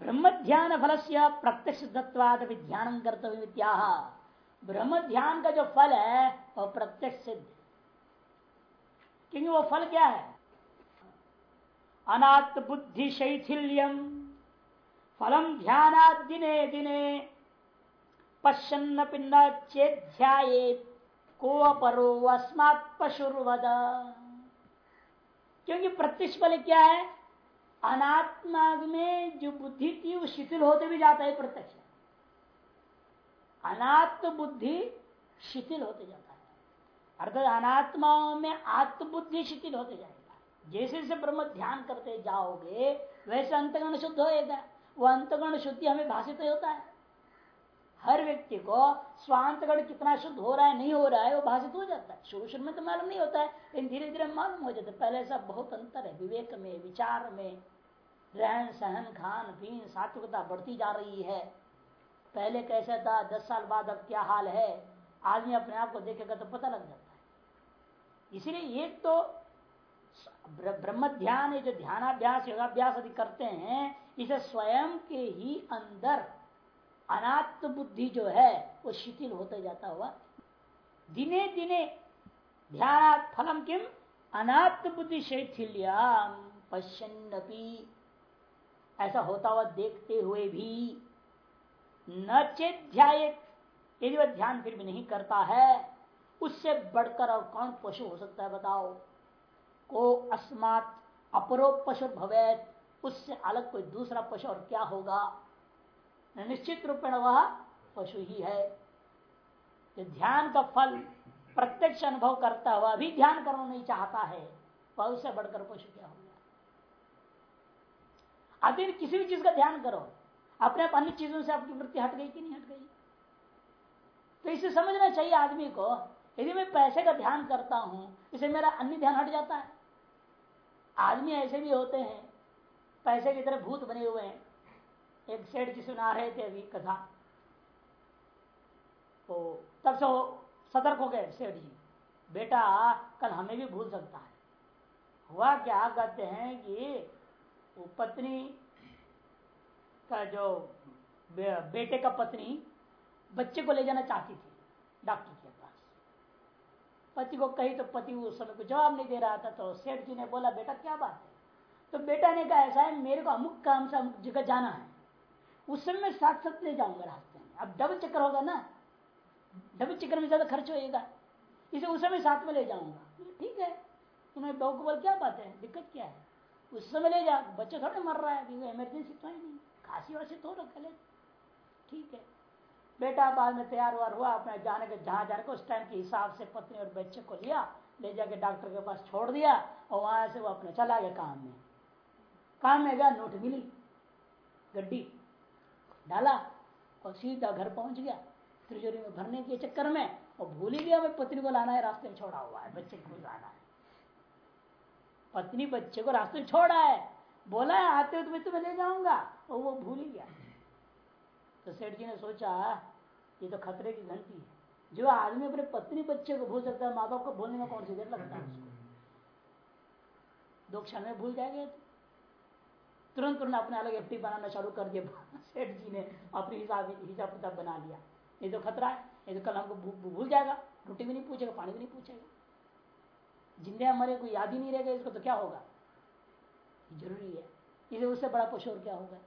ब्रह्म ध्यान फल से प्रत्यक्ष दत्वाद ध्यान कर्तव्य ब्रह्म ध्यान का जो फल है वह प्रत्यक्ष सिद्ध क्योंकि वो फल क्या है? अनात् बुद्धि शैथिल्यम फलम ध्यान दिने दिने पश्यन्न पिन्न चेध्याये को अपरो अस्मात् पशुर्वद। क्योंकि प्रत्यक्ष फल क्या है? अनात्मा में जो बुद्धि थी वो शिथिल होते भी जाता है प्रत्यक्ष। अनात्म बुद्धि शिथिल होते जाता है। अर्थात अनात्माओं में आत्मबुद्धि शिथिल होते जाएगा। जैसे जैसे ब्रह्म ध्यान करते जाओगे, वैसे अंतगण शुद्ध होएगा वो अंतगण शुद्धि हमें भाषित होता है। हर व्यक्ति को स्वांतगण कितना शुद्ध हो रहा है, नहीं हो रहा है, वो भाषित हो जाता है। शुरू शुरू में तो मालूम नहीं होता है, लेकिन धीरे धीरे मालूम हो जाता है। पहले ऐसा बहुत अंतर है, विवेक में, विचार में। रहन सहन, खान पीन सात्विकता बढ़ती जा रही है। पहले कैसा था? दस साल बाद अब क्या हाल है? आदमी अपने आप को देखेगा तो पता लग जाता है। इसीलिए एक तो ब्रह्म ध्यान जो ध्यानाभ्यास, योगाभ्यास आदि करते हैं, इसे स्वयं के ही अंदर अनात्म बुद्धि जो है, वो शिथिल होते जाता हुआ। दिने दिने ध्यान फलम किम? अनात्म बुद्धि शैथिल्याम पश्यन्नपी। ऐसा होता हुआ देखते हुए भी न चेत चेध्याय यदि वह ध्यान फिर भी नहीं करता है, उससे बढ़कर और कौन पशु हो सकता है बताओ? को अस्मात अपरो पशु भवेत, उससे अलग कोई दूसरा पशु और क्या होगा? निश्चित रूप में वह पशु ही है। जो ध्यान का फल प्रत्यक्ष अनुभव करता हुआ भी ध्यान करना नहीं चाहता है। वह उससे बढ़कर पशु क्या होगा? आप किसी भी चीज़ का ध्यान करो। अपने आप अन्य चीज़ों से आपकी वृत्ति हट गई कि नहीं हट गई? तो इसे समझना चाहिए आदमी को, यदि मैं पैसे का ध्यान करता हूँ, इसे मेरा अन्य ध्यान हट जाता है। आदमी ऐसे भी होते हैं, पैसे की तरह भूत बने हुए हैं। एक सेठ जी सुना रहे थे अभी कथा। तो तब से वो सतर्क हो गए सेठ जी। बेटा, कल हमें भी भूल सकता है। हुआ क्या? कहते हैं कि वो पत्नी का जो बेटे का पत्नी बच्चे को ले जाना चाहती थी, डॉक्टर के पास। पति को कही तो पति उस समय को जवाब नहीं दे रहा था तो सेठ जी ने बोला, बेटा, क्या बात है? तो बेटा ने कहा, ऐसा है, मेरे को अमुक काम से अमुक जगह जाना है। उस समय मैं साथ साथ ले जाऊँगा रास्ते में। अब डबल चक्कर होगा ना? डबल चक्कर में ज़्यादा खर्च होएगा। इसे उस समय साथ में ले जाऊँगा। ठीक है। तुम्हें बहू को बोल, क्या बात है? दिक्कत क्या है? उस समय ले जा, बच्चे थोड़े मर रहा है अभी इमरजेंसी तो है नहीं। खांसी वासी तो रखा ले ठीक है। बेटा बाद में तैयार वार हुआ अपने जाने के, जहाँ जाने को, उस टाइम के हिसाब से पत्नी और बच्चे को लिया, ले जाके डॉक्टर के पास छोड़ दिया, और वहाँ से वो अपने चला गया काम में। काम में गया, नोट मिली, गड्डी डाला, और सीधा घर पहुँच गया, तिजोरी में भरने के चक्कर में, और भूल ही गया पत्नी को लाना है, रास्ते में छोड़ा हुआ है, बच्चे को लाना है। पत्नी बच्चे को रास्ते छोड़ा है। बोला है, आते हो तो मैं तुम्हें ले जाऊँगा। और वो भूल ही गया। तो सेठ जी ने सोचा, ये तो खतरे की घंटी है। जो आदमी अपने पत्नी बच्चे को भूल सकता है माँ बाप को भूलने में कौन सी देर लगता है उसको? दो क्षण में भूल जाएँगे तो। तुरंत तुरंत अपने अलग एफ़ बनाना चालू कर दिया। सेठ जी ने अपनी हिसाब हिसाब किताब बना लिया। ये तो खतरा है, ये तो कल हमको भूल जाएगा। रोटी भी नहीं पूछेगा, पानी भी नहीं पूछेगा। जिंदे हमारे कोई याद ही नहीं रहेगा, इसको तो क्या होगा? ज़रूरी है। इसे उससे बड़ा पशु और क्या होगा?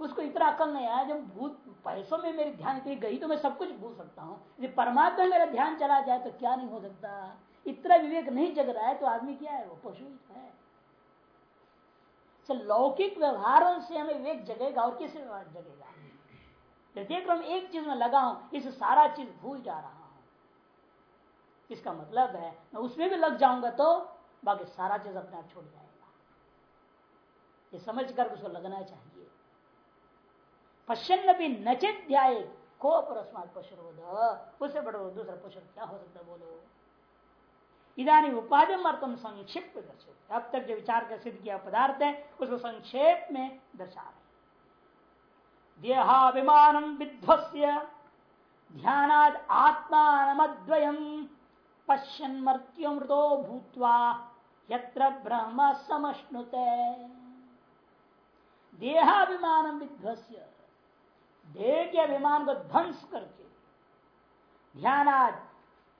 उसको इतना अकल नहीं आया, जब भूत पैसों में मेरी ध्यान इतनी गई तो मैं सब कुछ भूल सकता हूँ। यदि परमात्मा में मेरा ध्यान चला जाए तो क्या नहीं हो सकता? इतना विवेक नहीं जग रहा है तो आदमी क्या है? वो पशु है तो लौकिक व्यवहारों से हमें विवेक जगेगा, और किस व्यवहार जगेगा? प्रत्येक एक चीज़ में लगा हूँ, इस सारा चीज़ भूल जा रहा हूँ। इसका मतलब है? मैं उसमें भी लग जाऊँगा तो बाकी सारा चीज़ अपने आप छोड़ जाएगा। ये समझ कर उसको लगना चाहिए। पश्चिम भी नचित ध्याय को परस्मात पशुरोध। उससे बड़ो, दूसरा पशु क्या हो सकता बोलो? इधानी उपाधि अर्थम संक्षिप्त दर्शित अब तक जो विचार का सिद्ध किया पदार्थ है, उसको संक्षेप में दर्शा रहे देहाभिमान विध्वस्य, ध्यानाद आत्मानमद्वयम। पश्यन मृत्युमृतो भूतवा यत्र ब्रह्म देहाभिमान विध्वस्य देह के अभिमान को ध्वंस करके। ध्यानात,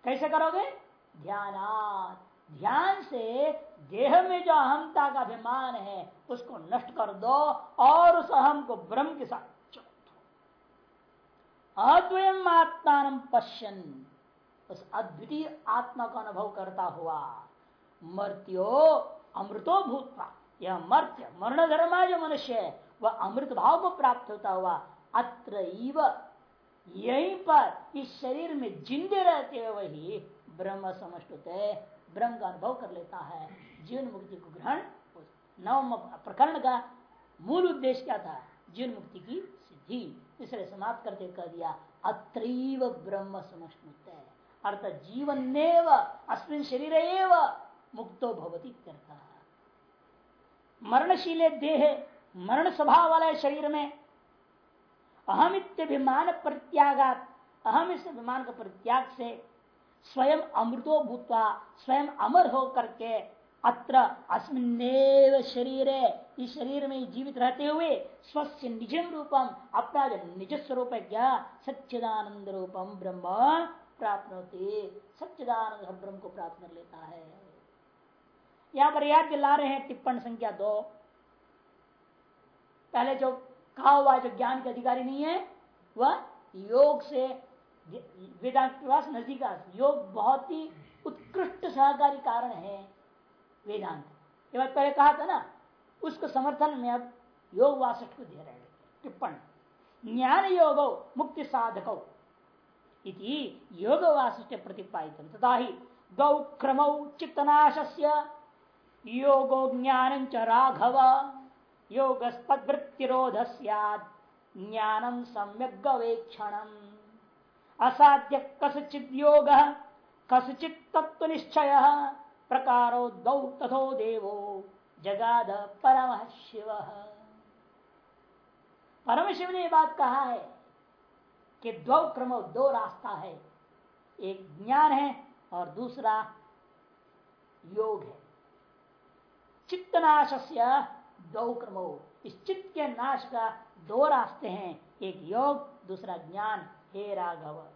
कैसे करोगे? ध्यानात। ध्यान से देह में जो अहमता का अभिमान है, उसको नष्ट कर दो और उस अहम को ब्रह्म के साथ अद्वयम आत्मा पश्यन। उस अद्वितीय आत्मा का अनुभव करता हुआ, मर्त्यो अमृतो भूतवा, यह मर्त्य मरण धर्मा जो मनुष्य है, वह अमृत भाव को प्राप्त होता हुआ अत्र यहीं पर इस शरीर में जिंदे रहते हुए वही ब्रह्म समष्ट है, ब्रह्म का अनुभव कर लेता है, जीवन मुक्ति को ग्रहण नवम प्रकरण का मूल उद्देश्य क्या था? जीवन मुक्ति की सिद्धि, इसलिए समाप्त करके कह दिया, अत्रीव ब्रह्म है। अर्थात जीवन अस्मिन शरीर मुक्तो भवती करता मरणशीले देह मरण स्वभाव वाले शरीर में अहम इत्यभिमान प्रत्यागात अहम इस अभिमान का परित्याग से स्वयं अमृतो भूतवा स्वयं अमर हो करके अत्र अस्मिन्नेव शरीर इस शरीर में जीवित रहते हुए स्वस्थ निजम रूपम अपना जो निज स्वरूप क्या सच्चिदानंद रूपम ब्रह्म प्राप्त होते, सच्चिदानंद ब्रह्म को प्राप्त कर लेता है। यहाँ पर याद दिला रहे हैं टिप्पण संख्या दो। पहले जो कहा हुआ जो ज्ञान के अधिकारी नहीं है, वह योग से वेदांत पास नज़दीक योग बहुत ही उत्कृष्ट सहकारी कारण है वेदांत। ये बात पहले कहा था ना, उसको समर्थन में अब योग वासिष्ठ को दे रहे टिप्पण। ज्ञान योग मुक्ति साधक। योग वासिष्ठ प्रतिपादित। तथा ही गौ क्रम चित्तनाश योगो ज्ञान च राघव। योगस्पदवृत्तिरोध ज्ञानम सम्यक गवेक्षण असाध्य कसचिद योग कसचित तत्व निश्चय प्रकारो दौ तथो देवो जगाद परम शिव परम शिव ने बात कहा है कि दो क्रम, दो रास्ता है। एक ज्ञान है और दूसरा योग है। चित्तनाश दो क्रमो। इस चित्त के नाश का दो रास्ते हैं। एक योग, दूसरा ज्ञान। हे राघव।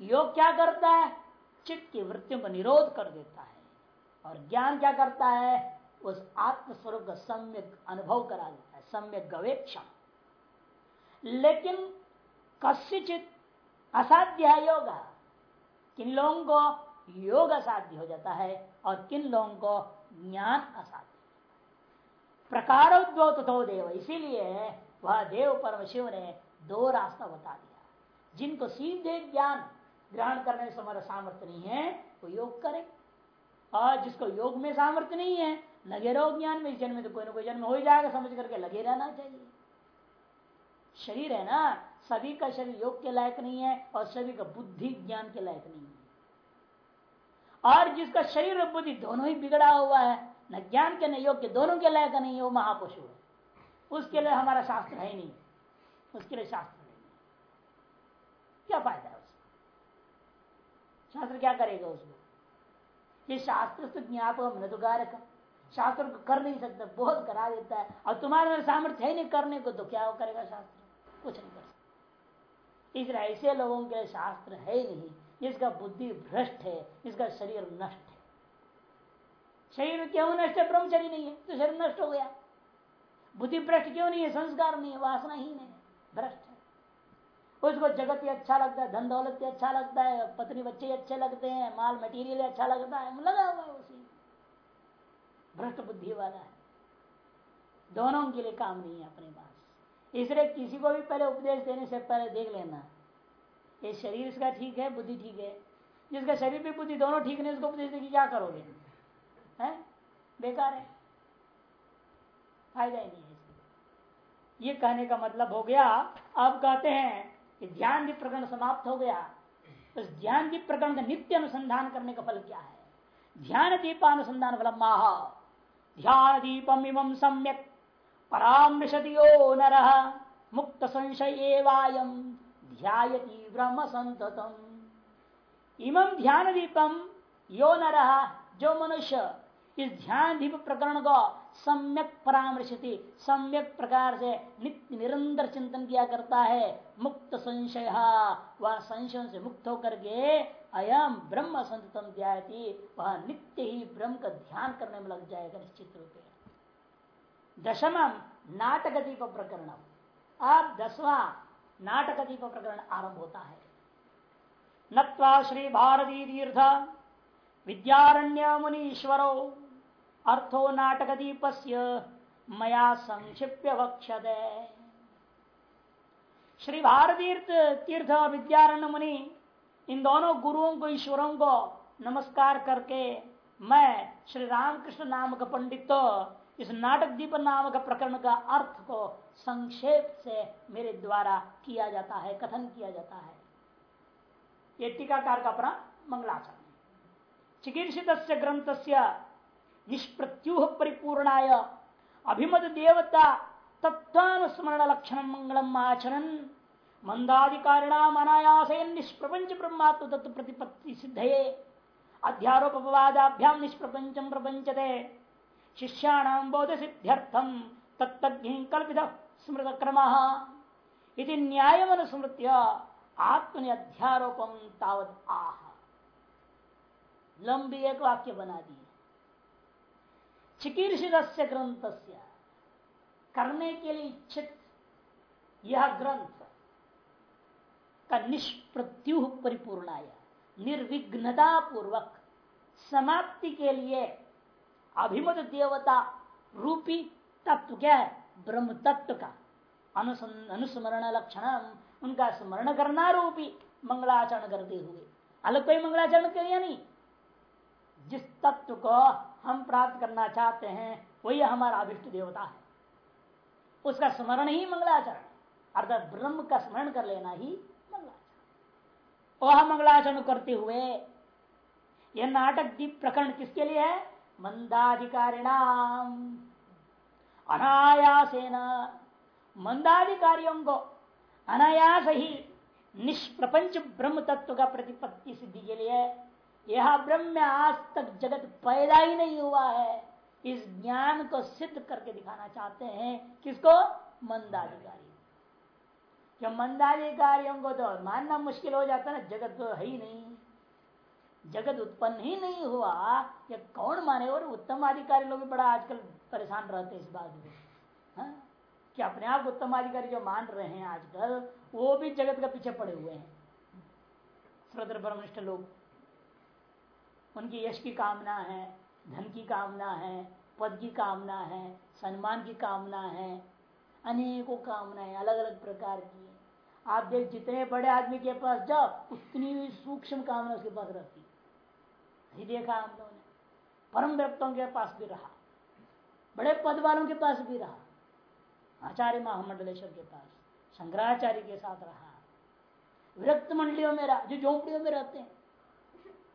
योग क्या करता है? चित्त की वृत्तियों का निरोध कर देता है। और ज्ञान क्या करता है? उस आत्मस्वरूप का सम्यक अनुभव करा देता है। सम्यक गवेक्षा लेकिन कस्यचित असाध्य है योग। किन लोगों को योग असाध्य हो जाता है और किन लोगों को ज्ञान असाध्य प्रकार तो देव। इसीलिए वह देव परम शिव ने दो रास्ता बता दिया। जिनको सीधे ज्ञान ग्रहण करने से हमारा सामर्थ्य नहीं है, वो योग करे। और जिसको योग में सामर्थ्य नहीं है, लगे रहो ज्ञान में, इस जन्म में तो कोई ना कोई जन्म हो ही जाएगा, समझ करके लगे रहना चाहिए। शरीर है ना सभी का शरीर योग के लायक नहीं है और सभी का बुद्धि ज्ञान के लायक नहीं है। और जिसका शरीर और बुद्धि दोनों ही बिगड़ा हुआ है, न ज्ञान के, न योग के, दोनों के लायक नहीं है, वो महापुरुष है। उसके लिए हमारा शास्त्र है नहीं। उसके लिए शास्त्र नहीं क्या फ़ायदा है उसका? शास्त्र क्या करेगा उसको? ये शास्त्र तो ज्ञापक मृदुकारक शास्त्र को कर नहीं सकता बहुत करा देता है। और तुम्हारे सामर्थ्य है नहीं करने को तो क्या करेगा शास्त्र? कुछ नहीं कर इसलिए ऐसे लोगों के शास्त्र है ही नहीं, जिसका बुद्धि भ्रष्ट है, जिसका शरीर नष्ट है। शरीर क्यों नष्ट है? ब्रह्मचरी नहीं है तो शरीर नष्ट हो गया। बुद्धि भ्रष्ट क्यों नहीं है? संस्कार नहीं है वासना ही नहीं भ्रष्ट है। उसको जगत ही अच्छा लगता है, धन दौलत ही अच्छा लगता है, पत्नी बच्चे अच्छे लगते हैं, माल मटीरियल अच्छा लगता है लगा हुआ है उसी भ्रष्ट बुद्धि वाला है। दोनों के लिए काम नहीं है अपने पास। इसलिए किसी को भी पहले उपदेश देने से पहले देख लेना। ये शरीर इसका ठीक है, बुद्धि ठीक है। जिसका शरीर भी बुद्धि दोनों ठीक नहीं, उसको उपदेश देगी क्या करोगे है? बेकार है। फ़ायदा ही नहीं है ये कहने का मतलब हो गया, अब कहते हैं कि ध्यान दीप प्रकरण समाप्त हो गया। तो ध्यान दीप प्रकरण का नित्य अनुसंधान करने का फल क्या है? ध्यान दीपानुसंधान फल माह। ध्यान दीपम इवम सम्यक परामृशदियो नर मुक्त संशय ब्रह्म संततम इमं ध्यान दीपम यो न रहा जो मनुष्य, इस ध्यान दीप प्रकरण को सम्यक परामर्शति सम्यक प्रकार से नित्य निरंतर चिंतन किया करता है मुक्त संशय वह संशय से मुक्त होकर के अयम ब्रह्म संततम ध्याति वह नित्य ही ब्रह्म का ध्यान करने में लग जाएगा निश्चित रूप दशम नाटक दीप प्रकरण अब दसवां नाटक दीप प्रकरण आरंभ होता है। नत्वा श्री भारती तीर्थ विद्यारण्य मुनीश्वरो अर्थो नाटक दीपस्य मया संक्षिप्य वक्षते श्री भारती तीर्थ विद्यारण्य मुनि इन दोनों गुरुओं को, ईश्वरों को नमस्कार करके मैं श्री रामकृष्ण नामक पंडित तो इस नाटक दीप नामक प्रकरण का अर्थ को संक्षेप से मेरे द्वारा किया जाता है, कथन किया जाता है। ये टीकाकार का अपना मंगलाचरण चिकित्सित ग्रंथ से निष्प्रत्यूह परिपूर्णाय अभिमत देवता तत्वानुस्मरण लक्षण मंगलम आचरण मंदाधिकारिणाम अनायास निष्प्रपंच ब्रह्मात्म तत्व प्रतिपत्ति सिद्धये। अध्यारोपवादाभ्याम निष्प्रपंचम प्रपंचते शिष्याणाम बोध सिद्ध्यर्थम तत्तज्ञ कल्पित स्मृत क्रम इति न्यायमनुस्मृत्य आत्मनि अध्यारोपम तावत आह। लंबी एक वाक्य बना दिए चिकीर्षित ग्रंथ करने के लिए इच्छित यह ग्रंथ का निष्प्रत्युह परिपूर्णाय। निर्विघ्नता पूर्वक समाप्ति के लिए अभिमत देवता रूपी तत्व क्या है? ब्रह्म तत्व का अनुस्मरण लक्षण उनका स्मरण करना रूपी मंगलाचरण करते हुए। अलग कोई मंगलाचरण करिए नहीं। जिस तत्व को हम प्राप्त करना चाहते हैं, वही हमारा अभिष्ट देवता है। उसका स्मरण ही मंगलाचरण। अर्थात ब्रह्म का स्मरण कर लेना ही मंगलाचरण। वह मंगलाचरण करते हुए, यह नाटक दीप प्रकरण किसके लिए है? मंदाधिकारी मंदाधिकारिणाम। अनायासेन मंदाधिकारियों को अनायास ही निष्प्रपंच ब्रह्म तत्व का प्रतिपत्ति सिद्धि के लिए यह ब्रह्म आज तक जगत पैदा ही नहीं हुआ है। इस ज्ञान को सिद्ध करके दिखाना चाहते हैं किसको? मंदाधिकारी क्या मंदाधिकारियों को तो मानना मुश्किल हो जाता ना जगत तो है ही नहीं। जगत उत्पन्न ही नहीं हुआ, ये कौन माने? और उत्तम अधिकारी लोग भी बड़ा आजकल परेशान रहते हैं इस बात में। हाँ? कि अपने आप उत्तम अधिकारी जो मान रहे हैं आजकल, वो भी जगत के पीछे पड़े हुए हैं। श्रद्ध ब्रह्मनिष्ठ लोग। उनकी यश की कामना है, धन की कामना है, पद की कामना है, सम्मान की कामना है, अनेकों कामनाएँ अलग अलग प्रकार की आप देख, जितने बड़े आदमी के पास जाओ, उतनी सूक्ष्म कामना उसके पास रहती नहीं देखा हम लोगों ने? परम व्यक्तों के पास भी रहा। बड़े पद वालों के पास भी रहा। आचार्य महामंडलेश्वर के पास, शंकराचार्य के साथ रहा। विरक्त मंडलियों में रहा, जो झोंपड़ियों में रहते हैं।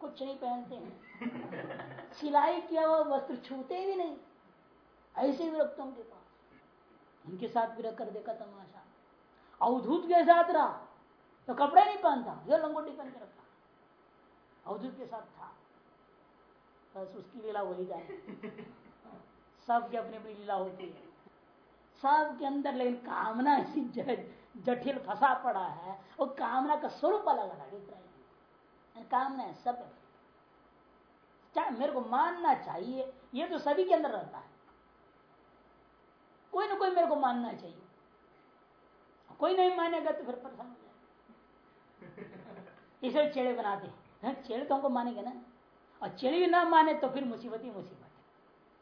कुछ नहीं पहनते हैं। सिलाई किया हुआ वस्त्र छूते भी नहीं। ऐसे विरक्तों के पास। उनके साथ रख कर देखा तमाशा। अवधूत के साथ रहा तो कपड़े नहीं पहनता जो लंगोटी पहन के रखा अवधूत के साथ था। बस उसकी लीला वही जाए। सबकी अपनी अपनी लीला होती है। सबके अंदर लेकिन कामना ऐसी जटिल फंसा पड़ा है वो कामना का स्वरूप अलग अलग है कामना है, सब क्या मेरे को मानना चाहिए, ये तो सभी के अंदर रहता है। कोई ना कोई मेरे को मानना चाहिए। कोई नहीं मानेगा तो फिर परेशान हो जाए इसे चेड़े बनाते हैं। चेड़े तो हमको मानेंगे ना। और चेड़े भी ना माने तो फिर मुसीबत ही मुसीबत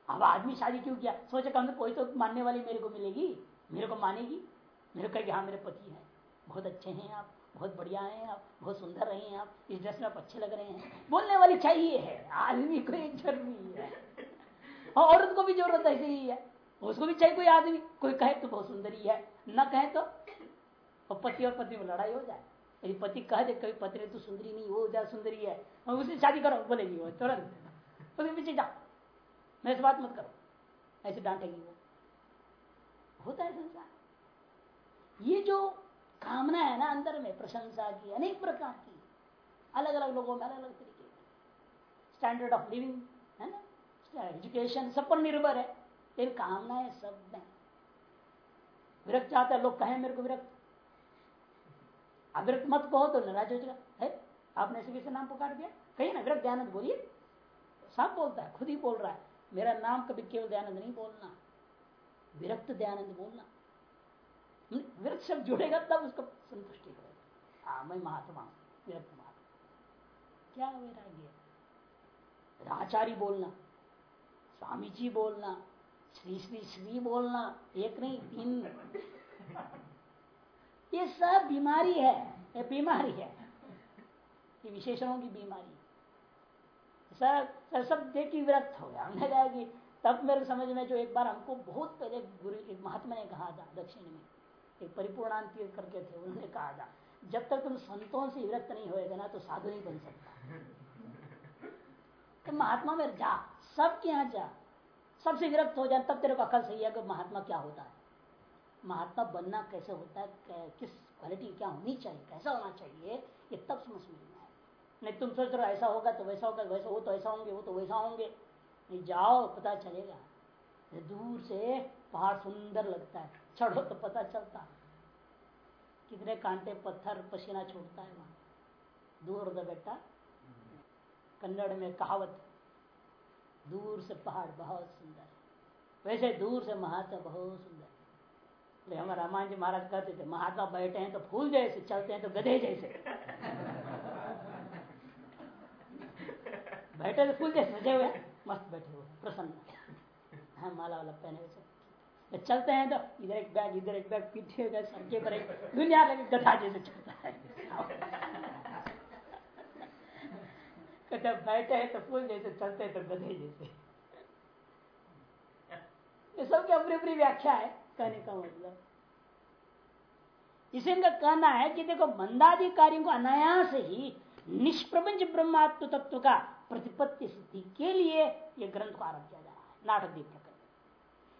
अब आदमी शादी क्यों किया? सोचे कम से कोई तो मानने वाली मेरे को मिलेगी, मेरे को मानेगी। मेरे को कहेगी हाँ मेरे पति है। बहुत अच्छे हैं आप, बहुत बढ़िया हैं आप, बहुत सुंदर रहे हैं आप, इस ड्रेस में आप अच्छे लग रहे हैं। बोलने वाली चाहिए है, आदमी को एक ज़रूरी है। और औरत को भी ज़रूरत ऐसे ही है। उसको भी चाहिए कोई आदमी, कोई कहे तो बहुत सुंदर है, न कहे तो और पति और पत्नी में लड़ाई हो जाए। यदि पति कह दे, कभी पत्नी तो सुंदरी नहीं वो ज़्यादा सुंदरी है। और उसे शादी करो, बोलेगी वो तुरंत उसके पीछे जाओ। मैं बात मत करो। ऐसे डांटेगी वो। होता है संसार। ये जो कामना है ना अंदर में, प्रशंसा की, अनेक प्रकार की अलग अलग लोगों में अलग अलग तरीके की। स्टैंडर्ड ऑफ़ लिविंग है ना? एजुकेशन सब पर निर्भर है। इन कामनाएँ सब में। विरक्त चाहता है, लोग कहें, मेरे को विरक्त अविरक्त मत कहो तो नाराज़ हो जाएगा है? आपने ऐसे किसी नाम पुकार दिया? कही ना विरक्त दयानंद बोलिए। सब बोलता है, खुद ही बोल रहा है। मेरा नाम कभी केवल दयानंद नहीं बोलना। विरक्त दयानंद बोलना। विरक्त शब्द जुड़ेगा, तब उसको संतुष्टि करेगा हाँ मैं महात्मा विरक्त महात्मा। क्या वैराग्य आचार्य बोलना स्वामी जी बोलना, श्री श्री श्री बोलना, एक नहीं, तीन। ये सब बीमारी है, ये बीमारी है। ये विशेषणों की बीमारी। सर सर सब देखी विरक्त हो गया। हमने कहा कि तब मेरे समझ में जो एक बार हमको बहुत पहले गुरु, एक महात्मा ने कहा था दक्षिण में, एक परिपूर्णांत करके थे, उन्होंने कहा था, जब तक तुम संतों से विरक्त नहीं होएगा ना तो साधु नहीं बन सकता। तो महात्मा में जा, सबके यहाँ जा, सबसे विरक्त हो जाए तब तेरे को अकल सही है कि महात्मा क्या होता है। महात्मा बनना कैसे होता है किस क्वालिटी क्या होनी चाहिए, कैसा होना चाहिए, ये तब समझ में है नहीं, तुम सोच रहे, ऐसा होगा तो वैसा होगा, वैसा, वो तो ऐसा होंगे, वो तो वैसा होंगे। नहीं, जाओ, पता चलेगा। दूर से पहाड़ सुंदर लगता है, चढ़ो तो पता चलता कितने कांटे पत्थर पसीना छोड़ता है वहाँ। दूर का बेटा कन्नड़ में कहावत, दूर से पहाड़ बहुत सुंदर है। वैसे दूर से महात्मा बहुत सुंदर तो हमारे रामायण जी महाराज कहते थे महात्मा बैठे हैं तो फूल जैसे चलते हैं तो गधे जैसे बैठे तो फूल जैसे सजे हुए मस्त बैठे हुए प्रसन्न हाँ माला वाला पहने हुए सब चलते हैं तो इधर एक बैग इधर एक बैग पीछे सर के पर एक दुनिया लगे गधा जैसे चलता है जब बैठे हैं तो फूल जैसे चलते हैं तो गधे जैसे ये सब की अपनी अपनी व्याख्या है कहने का मतलब। इसे इनका कहना है कि देखो मंदादि कार्यों को अनायास ही निष्प्रपंच ब्रह्मात्म तत्व का प्रतिपत्ति सिद्धि के लिए यह ग्रंथ को आरंभ किया जा रहा है नाटक दी प्रकरण।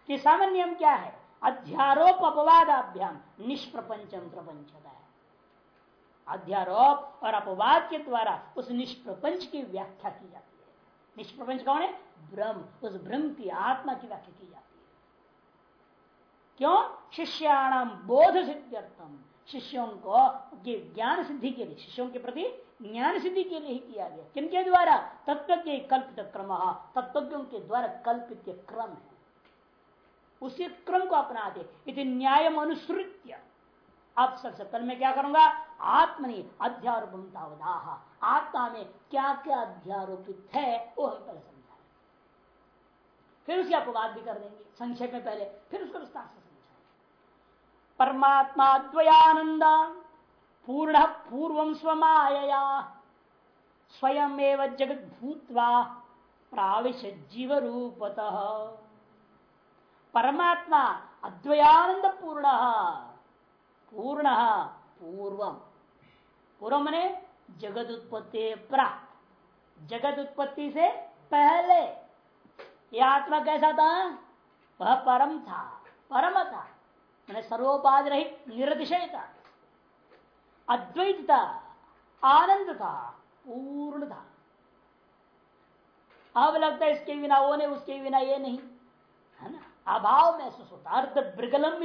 कि सामान्य नियम क्या है? अध्यारोप अपवादाभ्याम, निष्प्रपंचम प्रपंच है अध्यारोप और अपवाद के द्वारा उस निष्प्रपंच की व्याख्या की जाती है। निष्प्रपंच कौन है? ब्रह्म। उस ब्रह्म की आत्मा की व्याख्या की जाती है। क्यों? शिष्याणाम बोध सिद्ध्यर्थम शिष्यों को ज्ञान सिद्धि के लिए, शिष्यों के प्रति ज्ञान सिद्धि के लिए ही किया गया। किनके द्वारा? तत्व के कल्पित क्रम। तत्वज्ञों के द्वारा कल्पित क्रम है। उसी क्रम को अपना दे न्याय अनुसृत्य। अब सबसे पहले मैं क्या करूँगा? आत्मनि अध्यारोपम तावदाह। आत्मा में क्या क्या अध्यारोपित है, वो हम पहले समझाए। फिर उसके अपवाद भी कर देंगे, संक्षेप में पहले। फिर उसको विस्तार से परमात्मा द्वयानंद पूर्ण पूर्व स्वमाया स्वयं जगत भूतवा प्राविश जीव रूपत परमात्मा अद्वयानंद पूर्ण पूर्ण पूर्व। पूर्व मने जगत उत्पत्ति प्राप्त जगत उत्पत्ति से पहले। यह आत्मा कैसा था? वह परम था परम था। सर्वोपाध रहित निरतिशय था अद्वैत था आनंद था पूर्ण था अब लगता है इसके बिना वो नहीं, उसके बिना ये नहीं। है ना? अभाव महसूस होता अर्ध ब्रिगलम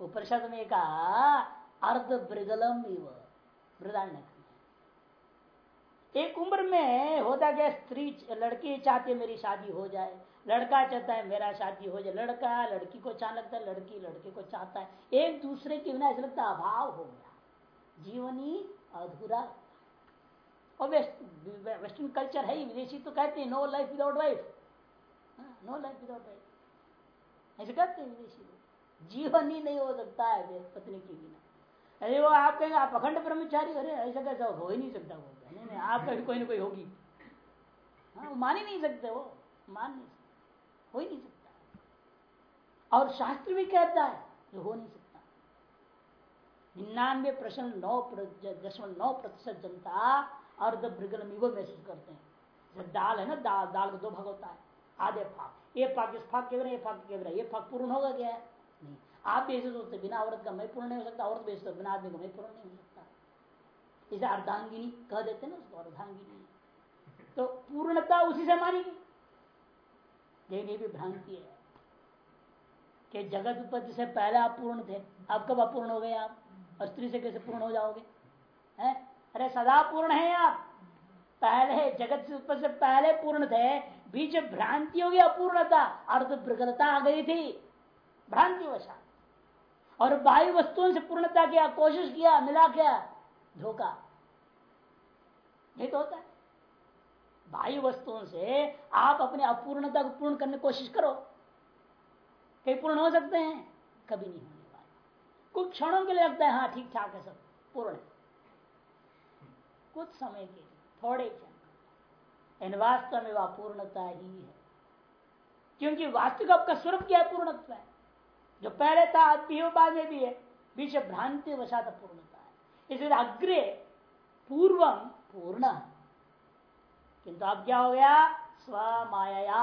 उपनिषद में कहा अर्ध ब्रिगलम एक उम्र में होता क्या, स्त्री, लड़की चाहती मेरी शादी हो जाए लड़का चाहता है मेरा शादी हो जाए। लड़का लड़की को चाह लगता है, लड़की लड़के को चाहता है। एक दूसरे के बिना ऐसा लगता अभाव हो गया। जीवन ही अधूरा। और वेस्टर्न कल्चर है ही, विदेशी तो कहते हैं no life without wife no life without wife ऐसे कहते हैं विदेशी लोग। जीवन ही नहीं हो सकता है पत्नी के बिना। अरे वो आप कहेंगे, आप अखंड ब्रह्मचारी अरे ऐसा कैसा हो? ही नहीं सकता वो। नहीं नहीं, आपका कोई ना कोई होगी। हाँ वो मान ही नहीं सकते वो। मान नहीं सकते हो ही नहीं सकता। और शास्त्र भी कहता है कि हो नहीं सकता। निन्यानवे प्रश्न नौ दशमलव नौ प्रतिशत जनता अर्ध ब्रिगल महसूस करते हैं। दाल है ना, दाल दाल का दो भाग होता है। आधे फाक एक फाक इस फाक के एक फाक के ये फाक पूर्ण होगा क्या? है नहीं। आप भी ऐसे सोचते बिना औरत का मैं पूर्ण नहीं हो सकता, औरत भी ऐसे बिना आदमी का मैं पूर्ण नहीं हो सकता। इसे अर्धांगिनी कह देते ना उसको, अर्धांगिनी। तो पूर्णता उसी से मानी लेकिन ये भी भ्रांति है कि जगत उत्पत्ति से पहले आप पूर्ण थे। अब कब अपूर्ण हो गए आप? और स्त्री से कैसे पूर्ण हो जाओगे? है? अरे सदा पूर्ण है आप। पहले जगत से उत्पत्ति से पहले पूर्ण थे, बीच भ्रांति होगी, अपूर्णता। अर्ध प्रगलता आ गई थी। भ्रांति वशा और बाह्य वस्तुओं से पूर्णता किया, कोशिश किया, मिला क्या? धोखा। नहीं तो होता है। बाह्य वस्तुओं से आप अपने अपूर्णता को पूर्ण करने की कोशिश करो। कहीं पूर्ण हो सकते हैं, कभी नहीं होने वाले। कुछ क्षणों के लिए लगता है हाँ ठीक ठाक है सब, पूर्ण है। कुछ समय के लिए, थोड़े क्षण इन वास्तव में वह पूर्णता ही है। क्योंकि वास्तविक आपका स्वरूप क्या है? पूर्णत्व है। जो पहले था, आज भी हो बाद में भी है। बीच भ्रांति वशात पूर्णता है। इसलिए अग्रे पूर्वम पूर्ण किंतु अब क्या हो गया? स्व माया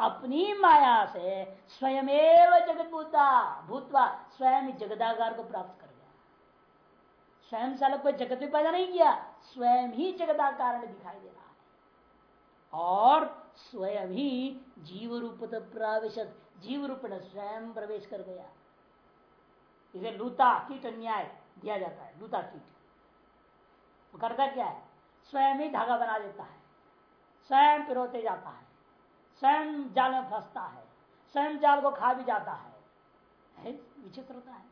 अपनी माया से स्वयं जगत भूता भूतवा स्वयं जगदागार को प्राप्त कर गया। स्वयं से अलग कोई जगत भी पैदा नहीं किया, स्वयं ही जगदाकार दिखाई दे रहा है। और स्वयं ही जीव रूप प्रवेश जीव रूप ने स्वयं प्रवेश कर गया। इसे लूता कीट न्याय दिया जाता है, लूता कीट। करता क्या है? स्वयं ही धागा बना देता है। स्वयं पिरोते जाता है। स्वयं जाल में फंसता है। स्वयं जाल को खा भी जाता है। विचित्रता है।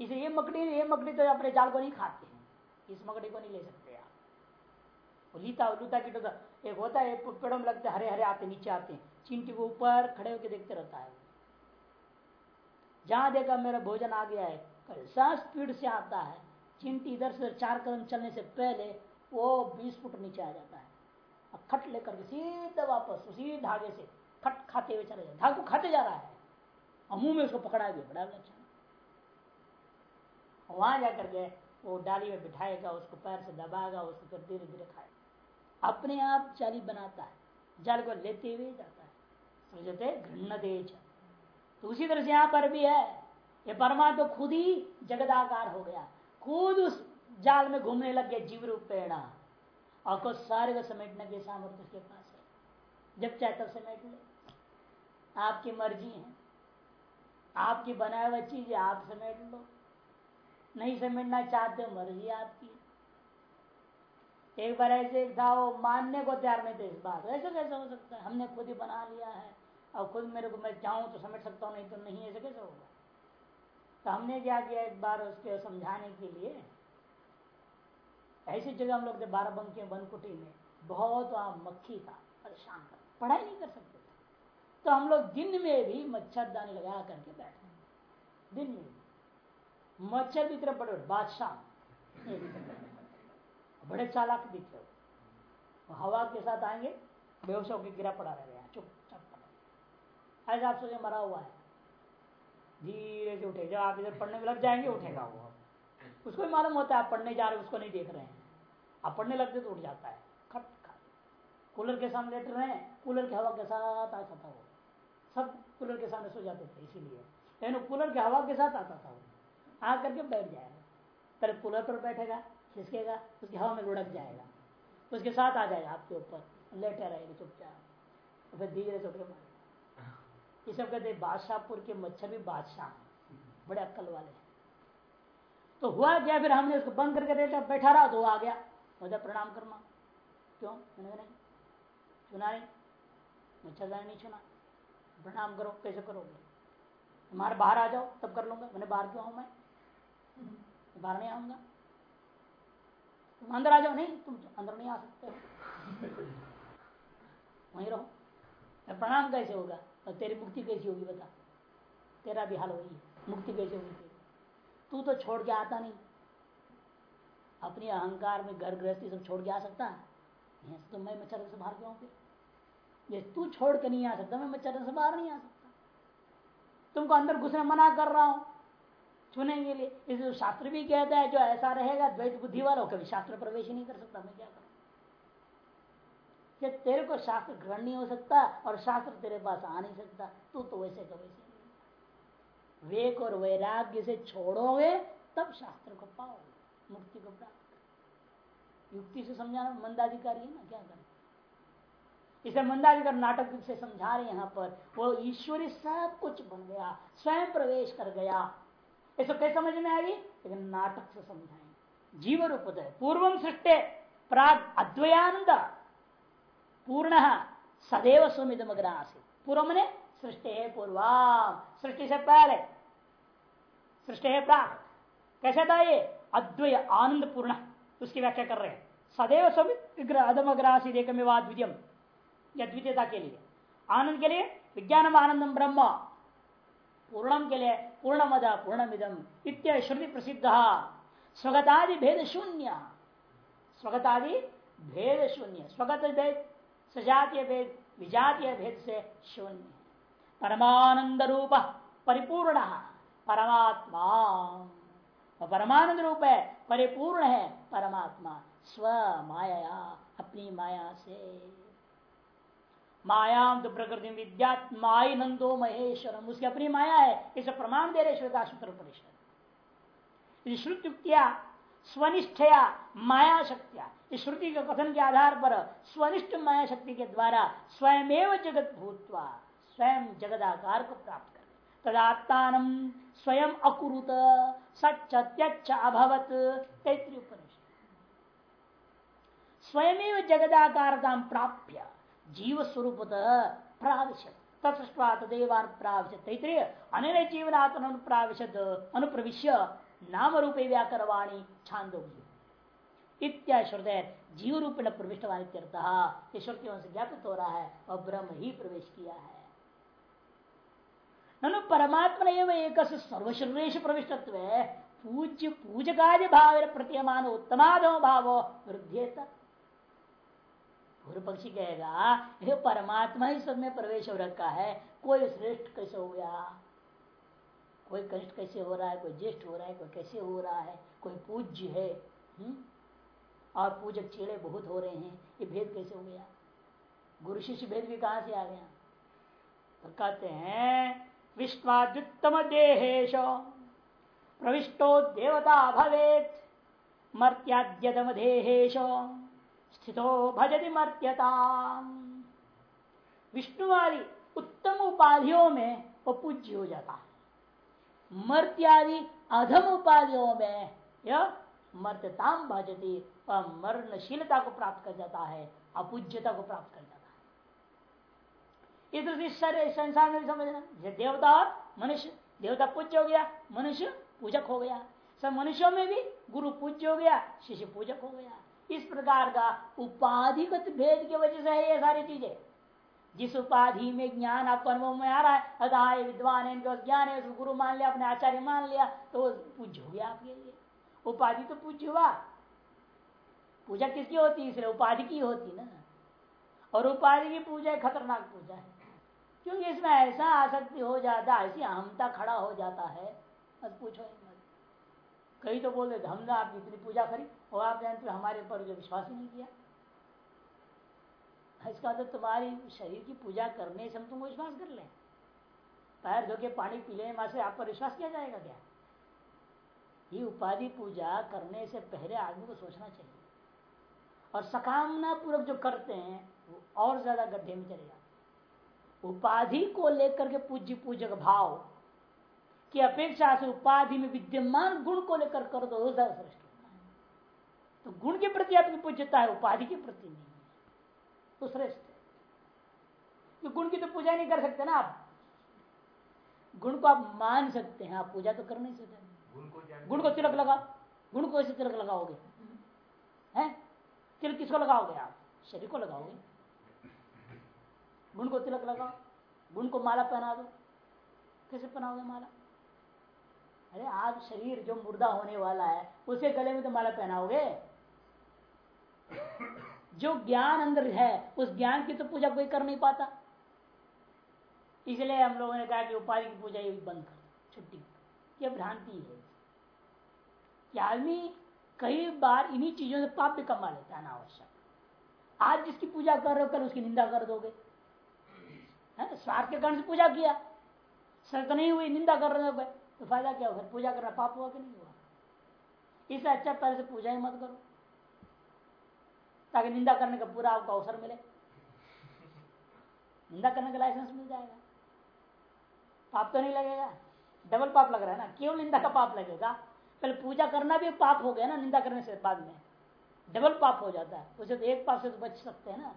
इसे ये मकड़ी ये मकड़ी तो अपने जाल को नहीं खाते हैं। इस मकड़ी को नहीं ले सकते आप। लीता, लूता कीट एक होता है पेड़ों में लगते हरे हरे आते, नीचे आते हैं। चिंटी को ऊपर खड़े होकर देखते रहता है जहाँ देखा मेरा भोजन आ गया है कैसा स्पीड से आता है। चिंटी इधर से चार कदम चलने से पहले वो बीस फुट नीचे आ जाता है। खट लेकर सीधा वापस उसी धागे से खट खाते हुए चले जाए धागे खाते जा रहा है। और मुँह में उसको पकड़ा भी बड़ा अच्छा। वहाँ जाकर के वो डाली में बिठाएगा, उसको पैर से दबाएगा, उसको धीरे धीरे खाएगा। अपने आप जाली बनाता है। जाल को लेते हुए जाता है। समझते घृण तेज तो उसी तरह से यहाँ पर भी है। ये परमात्मा तो खुद ही जगदाकार हो गया। खुद उस जाल में घूमने लग गया जीव रूप और सारे को समेटने के सामर्थ्य उसके पास है। जब चाहे तब समेट ले। आपकी मर्ज़ी है। आपकी बनाए हुआ चीज़ आप समेट लो। नहीं समेटना चाहते मर्ज़ी आपकी एक बार ऐसे था वो मानने को तैयार नहीं थे इस बात ऐसे कैसे हो सकता है? हमने खुद ही बना लिया है। और खुद मेरे को मैं चाहूँ तो समेट सकता हूँ, नहीं तो नहीं। ऐसे कैसे होगा? तो हमने क्या किया एक बार उसके समझाने के लिए? ऐसी जगह हम लोग थे बाराबंकी बनकुटी में, बहुत वहाँ मक्खी था, परेशान था, पढ़ाई नहीं कर सकते थे। तो हम लोग दिन में भी मच्छरदानी लगा करके बैठे दिन में भी। मच्छर भी तरफ़ बड़े बादशाह। बड़े चालाक दिख रहे हवा के साथ आएँगे, बेहोश होकर गिरा पड़ा रह गया, चुप चुप ऐसा आप सोचे मरा हुआ है। धीरे से उठे जब आप इधर पढ़ने में लग जाएँगे, उठेगा वो। उसको भी मालूम होता है, आप पढ़ने जा रहे उसको नहीं देख रहे हैं। आप पढ़ने लगते तो उठ जाता है। खट खट कूलर के सामने लेट रहे हैं, कूलर की हवा के साथ आता था वो सब कूलर के सामने सो जाते थे, इसीलिए। लेकिन कूलर की हवा के साथ आता था वो। आ करके बैठ जाएगा। पहले कूलर पर बैठेगा, खिसकेगा, उसकी हवा में लुढ़क जाएगा। उसके साथ आ जाएगा आपके ऊपर, लेटे रहेगा चुपचाप। फिर धीरे से उठ ये सब कहते बादशाहपुर के मच्छर भी बादशाह बड़े अक्कल वाले हैं। तो हुआ क्या? फिर हमने उसको बंद करके बैठा रहा तो आ गया। मुझे प्रणाम करना क्यों मैंने नहीं चुना नहीं मच्छरदानी नहीं चुना प्रणाम करो कैसे करोगे तुम्हारे बाहर आ जाओ तब कर लूँगा मैंने बाहर क्यों आऊ मैं बाहर नहीं आऊँगा तुम अंदर आ जाओ नहीं तुम अंदर नहीं आ सकते वहीं रहो प्रणाम कैसे होगा और तेरी मुक्ति कैसी होगी बता तेरा भी हाल वही है मुक्ति कैसे होगी तू तो छोड़ के आता नहीं अपने अहंकार में घर गृहस्थी सब छोड़ के आ सकता है? तो मैं मच्छर से बाहर क्यों फिर? ये तू छोड़ के नहीं आ सकता, मैं मच्छर से बाहर नहीं आ सकता। तुमको अंदर घुसने मना कर रहा हूँ? चुने के लिए इस शास्त्र भी कहता है, जो ऐसा रहेगा, द्वैत बुद्धि वाला कभी शास्त्र प्रवेश नहीं कर सकता। मैं क्या करूँ? तेरे को शास्त्र ग्रहण नहीं हो सकता, और शास्त्र तेरे पास आ नहीं सकता। तू तो वैसे का वैसे वेक और वैराग्य से छोड़ोगे, तब शास्त्र को पाओगे। मुक्ति को प्राप्त युक्ति से समझाना मंदाधिकारी है ना, क्या करें? इसे मंदाधिकर नाटक से समझा रहे यहाँ पर। वो ईश्वरी सब कुछ बन गया, स्वयं प्रवेश कर गया। इसको कैसे समझ में आएगी लेकिन नाटक से समझाएँगे जीव रूप पूर्वम सृष्टि, प्राग अद्वयानंद, पूर्ण सदैव सुमित सुमिदमग्रा पूर्व ने सृष्टि है पूर्वाम सृष्टि से पहले, सृष्टि है प्राग। कैसे था ये? अद्वय आनंद पूर्ण उसकी व्याख्या कर रहे हैं। सदैव समित अदमग्रासी द्वितीयम। या द्वितीयता के लिए। आनंद के लिए विज्ञानम आनंदम ब्रह्म। पूर्णम के लिए पूर्णमद पूर्णमिदम। इत्य श्रुति प्रसिद्ध। स्वगतादि भेद शून्य। स्वगतादि भेद शून्य। स्वगत भेद सजातीय भेद विजातीय भेद से शून्य। परमानंद रूप परिपूर्ण। परमात्मा। परमानंद रूप है, परिपूर्ण है परमात्मा। स्व माया अपनी माया से। माया तो प्रकृति विद्यात्माई नंदो महेश्वरम। उसकी अपनी माया है, इसे प्रमाण दे रहे श्वेता सूत्र परिषद श्रुतियुक्तिया, स्वनिष्ठया माया शक्तिया इस श्रुति के कथन के आधार पर स्वनिष्ठ माया शक्ति के द्वारा स्वयं जगत भूतवा स्वयं जगदाकार को प्राप्त कर तदात्मान स्वयं अकुरुत। अभवत। तैतृ उपनिषद। स्वयं जगदाकारता प्राप्य जीव स्वरूप प्राविशत। तत्वा तदेवान प्राविशत। तैतृय अनिल जीवनात्म अनुप्राविशत अनुप्रविश्य नाम रूपे व्याकरवाणी इत्याश्रुत जीव प्रविष्टवाणी ये श्रुतियों ज्ञापित हो रहा है और ब्रह्म ही प्रवेश किया है। ननु परमात्मा एक सर्वशरीरेश प्रविष्टत्व, पूज्य पूजकादि भाव प्रतीयमान उत्तमाधम भाव वृद्धिता पूर्व पक्षी कहेगा ये परमात्मा ही सब में प्रवेश हो रखा है, कोई श्रेष्ठ कैसे हो गया कोई कष्ट कैसे हो रहा है, कोई ज्येष्ठ हो रहा है, कोई कैसे हो रहा है, कोई पूज्य है हुँ? हम्म? और पूजक चेड़े बहुत हो रहे हैं, ये भेद कैसे हो गया गुरु शिष्य भेद भी कहाँ से आ गया तो कहते हैं विश्वाद्युत्तम देहेश प्रविष्टो देवता भवेत मर्त्याद्यतम देहेश स्थितो भजति मर्त्यता विष्णु वाली उत्तम उपाधियों में वो पूज्य हो जाता है। मर्त्यादि अधम उपाधियों में यह मर्त्यताम भजती वह मरणशीलता को प्राप्त कर जाता है, अपूज्यता को प्राप्त कर है, इस दृष्टि संसार में समझना जैसे देवता और मनुष्य, देवता पूज्य हो गया, मनुष्य पूजक हो गया। सब मनुष्यों में भी गुरु पूज्य हो गया, शिष्य पूजक हो गया। इस प्रकार का उपाधिगत भेद की वजह से है ये सारी चीज़ें। जिस उपाधि में ज्ञान आपको अनुभव में आ रहा है अतः विद्वान है, इनके ज्ञान है गुरु मान लिया, अपने आचार्य मान लिया तो पूज्य हो गया आपके लिए। उपाधि तो पूज्य हुआ। पूजा किसकी होती? है इसलिए उपाधि की होती ना। और उपाधि की पूजा खतरनाक पूजा है। क्योंकि इसमें ऐसा आसक्ति हो जाता है, ऐसी अहमता खड़ा हो जाता है। बस पूछो कई तो बोल, हमने आपकी इतनी पूजा करी, और आप जानते हमारे ऊपर विश्वास ही नहीं किया। इसका तो तुम्हारी शरीर की पूजा करने से हम तुमको विश्वास कर ले। पैर धो के पानी पी लेने से आप पर विश्वास किया जाएगा क्या? ये उपाधि पूजा करने से पहले आदमी को सोचना चाहिए। और सकामना पूर्वक जो करते हैं, वो और ज़्यादा गड्ढे में चले चलेगा उपाधि को लेकर के पूज्य पूजक भाव की अपेक्षा से उपाधि में विद्यमान गुण को लेकर कर दो ज़्यादा श्रेष्ठ होता है तो गुण के प्रति आपकी पूज्यता है उपाधि के प्रति नहीं है। तो श्रेष्ठ है। गुण की तो पूजा नहीं कर सकते ना आप। गुण को आप मान सकते हैं आप पूजा तो कर नहीं सकते। गुण को तिलक लगाओ गुण को ऐसे तिलक लगाओगे? हैं? तिलक किसको लगाओगे आप? शरीर को लगाओगे? गुण को तिलक लगाओ गुण को माला पहना दो। कैसे पहनाओगे माला? अरे आप शरीर जो मुर्दा होने वाला है, उसे गले में तो माला पहनाओगे? जो ज्ञान अंदर है, उस ज्ञान की तो पूजा कोई कर नहीं पाता। इसलिए हम लोगों ने कहा कि उपाधि की पूजा ये बंद कर छुट्टी। ये भ्रांति है। कि आदमी कई बार इन्हीं चीज़ों से पाप भी कमा लेता है अनावश्यक। आज जिसकी पूजा कर रहे हो, कल उसकी निंदा कर दोगे। स्वार्थ के कारण से पूजा किया। तो नहीं हुई, निंदा कर रहे हो तो फ़ायदा क्या होगा पूजा करना पाप हुआ कि नहीं हुआ? इससे अच्छा पहले से पूजा ही मत करो। ताकि निंदा करने का पूरा आपको अवसर मिले। निंदा करने का लाइसेंस मिल जाएगा। पाप तो नहीं लगेगा। डबल पाप लग रहा है ना? केवल निंदा का पाप लगेगा? पहले पूजा करना भी पाप हो गया ना, निंदा करने से बाद में। डबल पाप हो जाता है। उसे तो एक पाप से तो बच सकते हैं ना।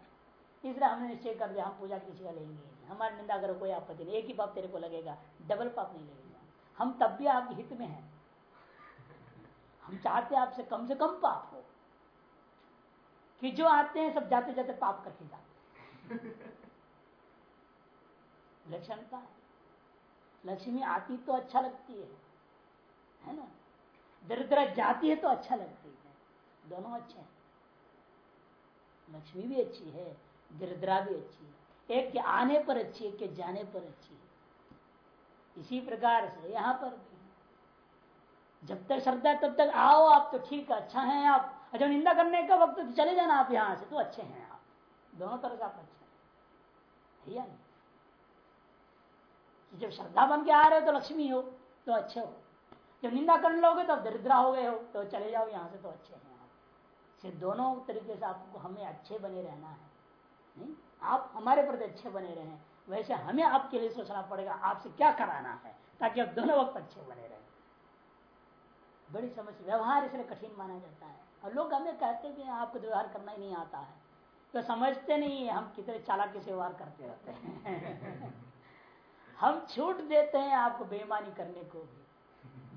इसलिए हमने निश्चय कर दिया, हम पूजा किसी का लेंगे। हमारी निंदा करो, कोई आपत्ति नहीं। एक ही पाप तेरे को लगेगा, डबल पाप नहीं लगेगा। हम तब भी आपके हित में हैं। हम चाहते हैं आपसे कम से कम पाप हो। कि जो आते हैं, सब जाते जाते पाप करके जाते लक्षणता है। लक्ष्मी आती तो अच्छा लगती है। है ना? दरिद्र जाती है तो अच्छा लगती है। दोनों अच्छे हैं। लक्ष्मी भी अच्छी है। दरिद्रा भी अच्छी है। एक के आने पर अच्छी एक के जाने पर अच्छी है। इसी प्रकार से यहाँ पर भी जब तक श्रद्धा तब तक आओ आप तो ठीक है अच्छा है आप। जब निंदा करने का वक्त तो चले जाना आप यहाँ से तो अच्छे हैं आप। दोनों तरह से आप अच्छे हैं। या नहीं? जब श्रद्धा बन के आ रहे हो तो लक्ष्मी हो तो अच्छे हो। जब निंदा करने लोगे तो दरिद्रा हो गए हो तो चले जाओ यहाँ से तो अच्छे हैं आप। सिर्फ़ दोनों तरीके से आपको हमें अच्छे बने रहना है। नहीं? आप हमारे प्रति अच्छे बने रहे। वैसे हमें आपके लिए सोचना पड़ेगा, आपसे क्या कराना है, ताकि आप दोनों वक्त अच्छे बने रहे। बड़ी समस्या व्यवहार इसलिए कठिन माना जाता है। और लोग हमें कहते हैं कि आपको तो व्यवहार करना ही नहीं आता है। तो समझते नहीं है, हम कितने चालाकी से व्यवहार करते रहते हैं। हम छूट देते हैं आपको बेईमानी करने को भी,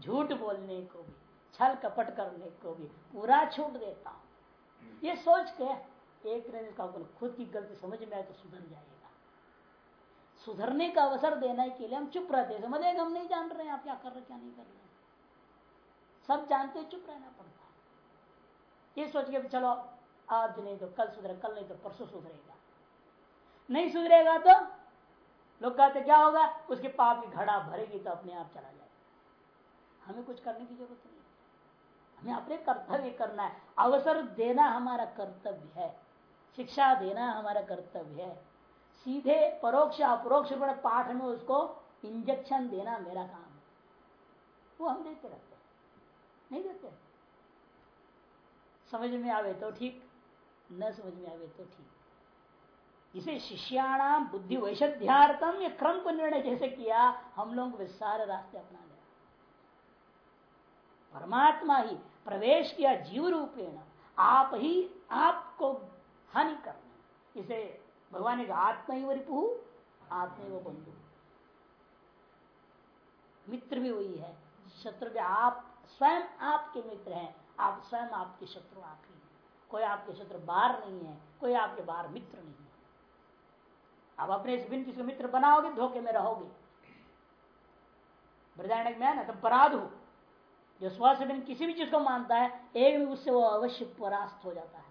झूठ बोलने को भी, छल कपट करने को भी, पूरा छूट देता हूँ। ये सोच के एक दिन इसका खुद की गलती समझ में आए तो सुधर जाएगा। सुधरने का अवसर देने के लिए हम चुप रहते समझे? हम नहीं जान रहे हैं आप क्या कर रहे क्या नहीं कर रहे सब जानते चुप रहना पड़ता है। ये सोच के चलो, आज नहीं तो कल सुधरे, कल नहीं तो परसों सुधरेगा। नहीं सुधरेगा तो लोग कहते क्या होगा? उसके पाप की घड़ा भरेगी तो अपने आप चला जाएगा। हमें कुछ करने की ज़रूरत नहीं। हमें अपने कर्तव्य करना है। अवसर देना हमारा कर्तव्य है। शिक्षा देना हमारा कर्तव्य है। सीधे परोक्ष अपरोक्ष पाठ में उसको इंजेक्शन देना मेरा काम है। वो हम देते रहते हैं। नहीं देते? समझ में आवे तो ठीक, न समझ में आवे तो ठीक। इसे शिष्याणाम बुद्धि वैशध्यार्थम ये क्रम को निर्णय जैसे किया, हम लोग सारे रास्ते अपना लिया परमात्मा ही प्रवेश किया जीव रूपेण। आप ही आपको हानि करना इसे भगवान ने कहा, आत्मा ही रिपु आत्मा वो बंधु। मित्र भी वही है। शत्रु भी आप, स्वयं आपके मित्र हैं। आप स्वयं आपके शत्रु आप ही कोई आपके शत्रु बाहर नहीं है, कोई आपके बाहर मित्र नहीं है। आप अपने इस बिन किसी मित्र बनाओगे, धोखे में रहोगे। बृदारण्य में है ना तो पराध हो। जो स्व से बिन किसी भी चीज़ को मानता है, एक भी उससे वो अवश्य परास्त हो जाता है।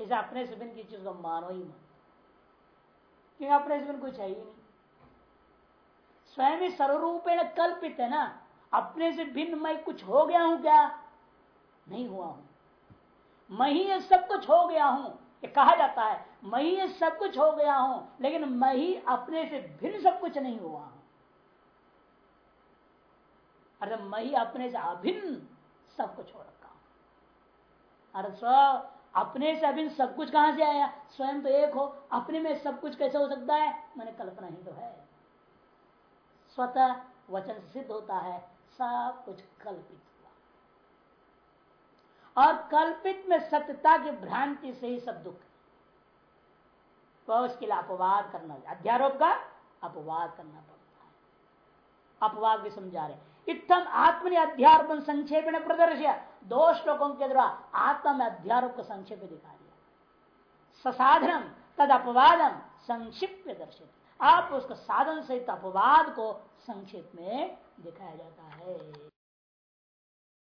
इसे अपने से बिन की चीज़ को मानो ही मत। क्योंकि अपने से बिन कुछ है ही नहीं। स्वयं ही सर्वरूपेण कल्पित है ना। अपने से भिन्न मैं कुछ हो गया हूँ क्या? नहीं हुआ हूँ। मैं ही सब कुछ हो गया हूँ। ये कहा जाता है, मैं ही सब कुछ हो गया हूँ, लेकिन मैं ही अपने से भिन्न सब कुछ नहीं हुआ हूँ। अरे मैं ही अपने से अभिन्न सब कुछ हो रखा हूँ। अरे अपने से अभी सब कुछ कहाँ से आया? स्वयं तो एक हो। अपने में सब कुछ कैसे हो सकता है? मैंने कल्पना ही तो है। स्वतः वचन सिद्ध होता है, सब कुछ कल्पित हुआ। और कल्पित में सत्यता की भ्रांति से ही सब दुख तो उसके लिए अपवाद करना, अध्यारोप का अपवाद करना पड़ता है। अपवाद भी समझा रहे इतम आत्मनि अध्यारोपण संक्षेप प्रदर्शिया। दो श्लोकों के द्वारा आत्मा में अध्यारोप को संक्षेप दिखा दिया। ससाधनम तद अपवादम संक्षिप्त दर्शित। आप उसका साधन सहित अपवाद को संक्षेप में दिखाया जाता है।